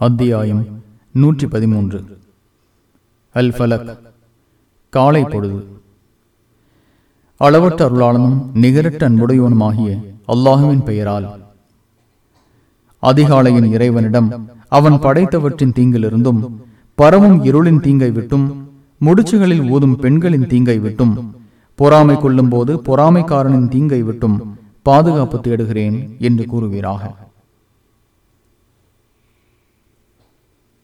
அத்தியாயம் நூற்றி பதிமூன்று அல் ஃபலக் காலை பொழுது. அளவற்ற அருளாளனும் நிகரட்ட அன்புடையவனுமாகிய அல்லாஹுவின் பெயரால். அதிகாலையின் இறைவனிடம் அவன் படைத்தவற்றின் தீங்கிலிருந்தும் பரவும் இருளின் தீங்கை விட்டும் முடிச்சுகளில் ஊதும் பெண்களின் தீங்கை விட்டும் பொறாமை கொள்ளும் போது பொறாமைக்காரனின் தீங்கை விட்டும் பாதுகாப்பு தேடுகிறேன் என்று கூறுவீராக.